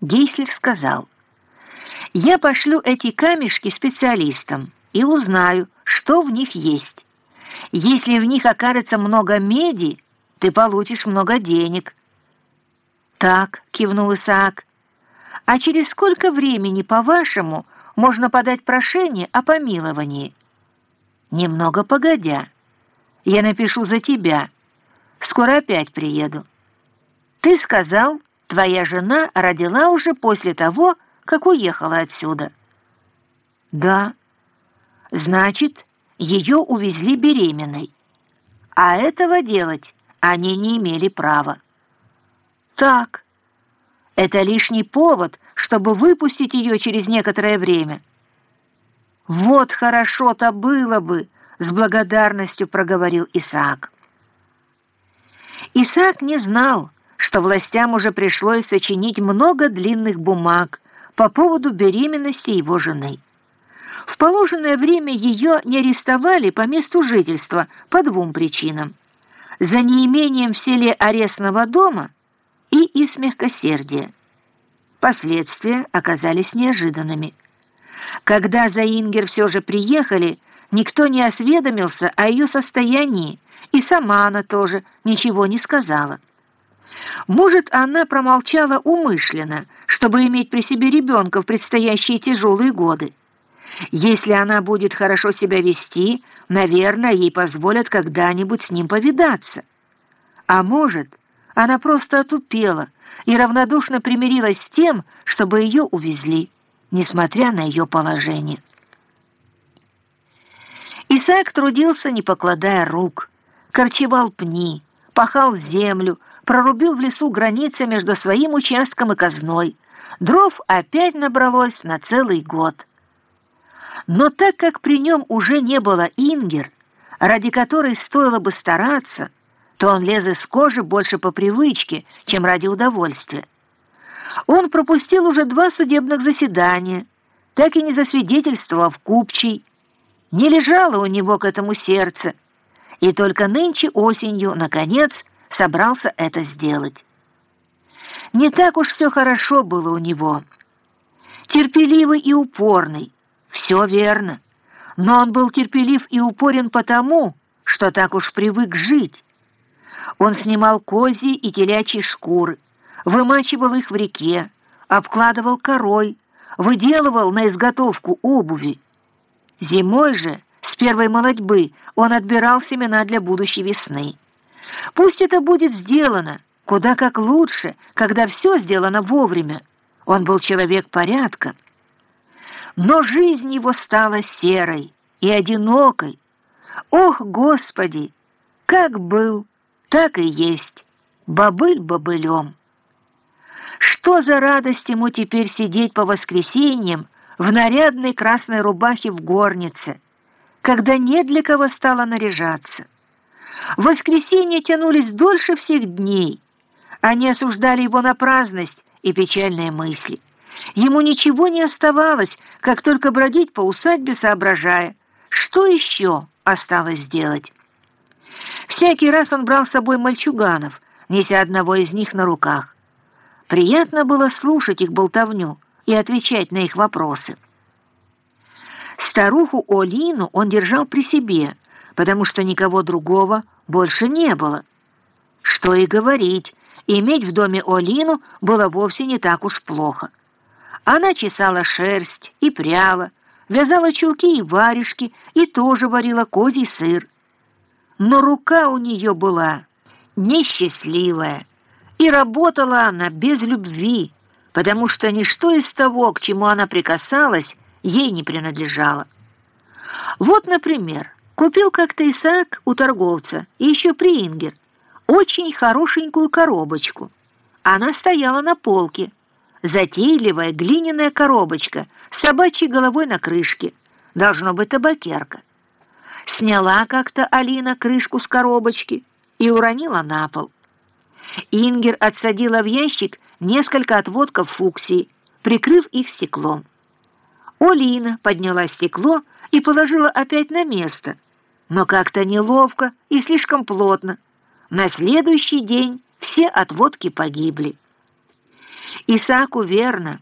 Гейслер сказал, «Я пошлю эти камешки специалистам и узнаю, что в них есть. Если в них окажется много меди, ты получишь много денег». «Так», — кивнул Исаак, «а через сколько времени, по-вашему, можно подать прошение о помиловании?» «Немного погодя. Я напишу за тебя. Скоро опять приеду». «Ты сказал, твоя жена родила уже после того, как уехала отсюда». «Да». «Значит, ее увезли беременной. А этого делать они не имели права». «Так. Это лишний повод, чтобы выпустить ее через некоторое время». «Вот хорошо-то было бы», — с благодарностью проговорил Исаак. Исаак не знал, что властям уже пришлось сочинить много длинных бумаг по поводу беременности его жены. В положенное время ее не арестовали по месту жительства по двум причинам. За неимением в селе арестного дома и из мягкосердия. Последствия оказались неожиданными. Когда за Ингер все же приехали, никто не осведомился о ее состоянии, и сама она тоже ничего не сказала. Может, она промолчала умышленно, чтобы иметь при себе ребенка в предстоящие тяжелые годы. Если она будет хорошо себя вести, наверное, ей позволят когда-нибудь с ним повидаться. А может, она просто отупела и равнодушно примирилась с тем, чтобы ее увезли, несмотря на ее положение. Исаак трудился, не покладая рук, корчевал пни, пахал землю, прорубил в лесу границы между своим участком и казной. Дров опять набралось на целый год. Но так как при нем уже не было Ингер, ради которой стоило бы стараться, то он лез из кожи больше по привычке, чем ради удовольствия. Он пропустил уже два судебных заседания, так и не засвидетельствовав купчий. Не лежало у него к этому сердце, и только нынче осенью, наконец, собрался это сделать. Не так уж все хорошо было у него. Терпеливый и упорный, все верно. Но он был терпелив и упорен потому, что так уж привык жить. Он снимал козьи и телячьи шкуры, вымачивал их в реке, обкладывал корой, выделывал на изготовку обуви. Зимой же, с первой молодьбы, он отбирал семена для будущей весны. Пусть это будет сделано, куда как лучше, когда все сделано вовремя. Он был человек порядка. Но жизнь его стала серой и одинокой. Ох, Господи, как был, так и есть, бобыль бобылем. Что за радость ему теперь сидеть по воскресеньям в нарядной красной рубахе в горнице, когда не для кого стало наряжаться? Воскресенья тянулись дольше всех дней. Они осуждали его на праздность и печальные мысли. Ему ничего не оставалось, как только бродить по усадьбе, соображая, что еще осталось сделать. Всякий раз он брал с собой мальчуганов, неся одного из них на руках. Приятно было слушать их болтовню и отвечать на их вопросы. Старуху Олину он держал при себе, потому что никого другого больше не было. Что и говорить, иметь в доме Олину было вовсе не так уж плохо. Она чесала шерсть и пряла, вязала чулки и варежки и тоже варила козий сыр. Но рука у нее была несчастливая, и работала она без любви, потому что ничто из того, к чему она прикасалась, ей не принадлежало. Вот, например, Купил как-то Исаак у торговца, и еще Приингер, очень хорошенькую коробочку. Она стояла на полке. Затейливая глиняная коробочка с собачьей головой на крышке. Должно быть табакерка. Сняла как-то Алина крышку с коробочки и уронила на пол. Ингер отсадила в ящик несколько отводков фуксии, прикрыв их стеклом. Олина подняла стекло и положила опять на место — но как-то неловко и слишком плотно. На следующий день все отводки погибли. Исааку верно.